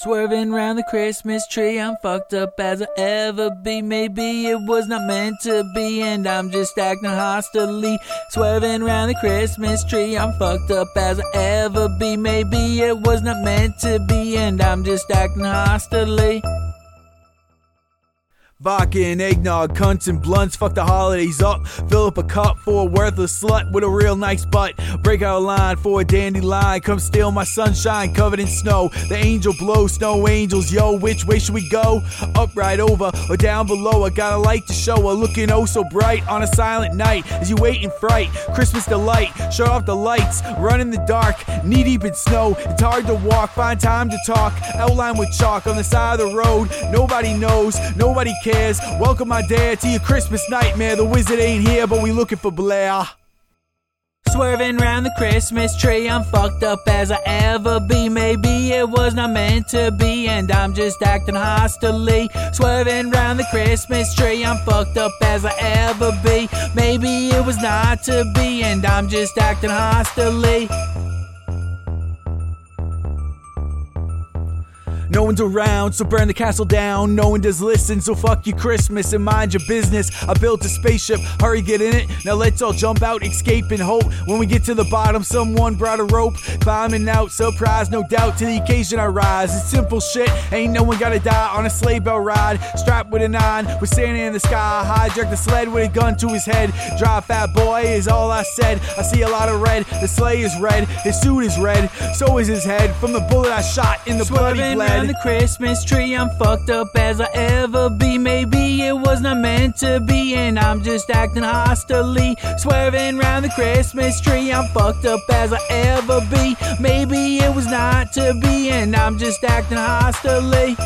Swerving round the Christmas tree, I'm fucked up as I ever be. Maybe it was not meant to be, and I'm just acting hostilely. Swerving round the Christmas tree, I'm fucked up as I ever be. Maybe it was not meant to be, and I'm just acting hostilely. Vodka and eggnog, cunts and blunts, fuck the holidays up. Fill up a cup for a worthless slut with a real nice butt. Break out a line for a dandelion. Come steal my sunshine covered in snow. The angel blows, snow angels, yo. Which way should we go? Up, right over, or down below? I got a light to show, a looking oh so bright on a silent night. As you wait in fright, Christmas delight. Shut off the lights, run in the dark, knee deep in snow. It's hard to walk, find time to talk. Outline with chalk on the side of the road. Nobody knows, nobody cares cares. Welcome my dad to your Christmas nightmare. The wizard ain't here, but we looking for Blair. Swerving round the Christmas tree, I'm fucked up as I ever be. Maybe it was not meant to be, and I'm just acting hostilely. Swerving round the Christmas tree, I'm fucked up as I ever be. Maybe it was not to be, and I'm just acting hostilely. No one's around, so burn the castle down. No one does listen, so fuck your Christmas and mind your business. I built a spaceship, hurry get in it. Now let's all jump out, escape and hope. When we get to the bottom, someone brought a rope. Climbing out, surprise, no doubt. To the occasion I rise. It's simple shit, ain't no one gotta die on a sleigh bell ride. Strapped with a nine, we're standing in the sky. Hijack the sled with a gun to his head. Drive fat boy is all I said. I see a lot of red, the sleigh is red, his suit is red, so is his head. From the bullet I shot in the bloody bled the Christmas tree. I'm fucked up as I ever be. Maybe it was not meant to be, and I'm just acting hostilely. Swerving round the Christmas tree. I'm fucked up as I ever be. Maybe it was not to be, and I'm just acting hostilely.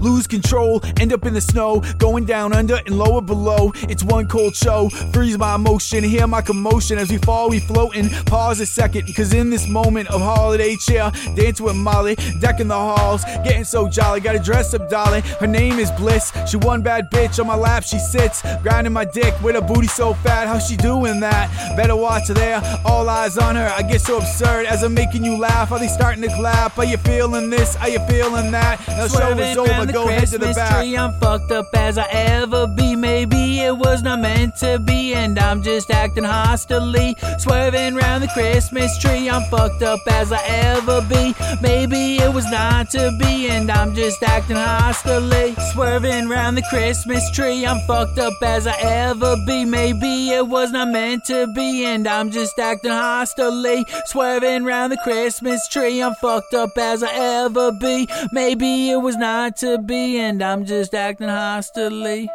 Lose control, end up in the snow, going down under and lower below. It's one cold show, freeze my emotion, hear my commotion as we fall, we floating. Pause a second, cause in this moment of holiday cheer, dance with Molly, decking the halls, getting so jolly. Gotta dress up, darling. Her name is Bliss. She one bad bitch on my lap, she sits, grinding my dick with her booty so fat. How she doing that? Better watch her there, all eyes on her. I get so absurd as I'm making you laugh. Are they starting to clap? Are you feeling this? Are you feeling that? Now show is over the go Christmas the. Tree, I'm fucked up as I ever be. Maybe it was not meant to be, and I'm just acting hostilely. Swerving round the Christmas tree, I'm fucked up as I ever be. Maybe it was not to be, and I'm just acting hostilely. Swerving round the Christmas tree, I'm fucked up as I ever be. Maybe it was not meant to be, and I'm just acting hostilely. Swerving round the Christmas tree, I'm fucked up as I ever be. Maybe it was not to be, and I'm just acting hostilely.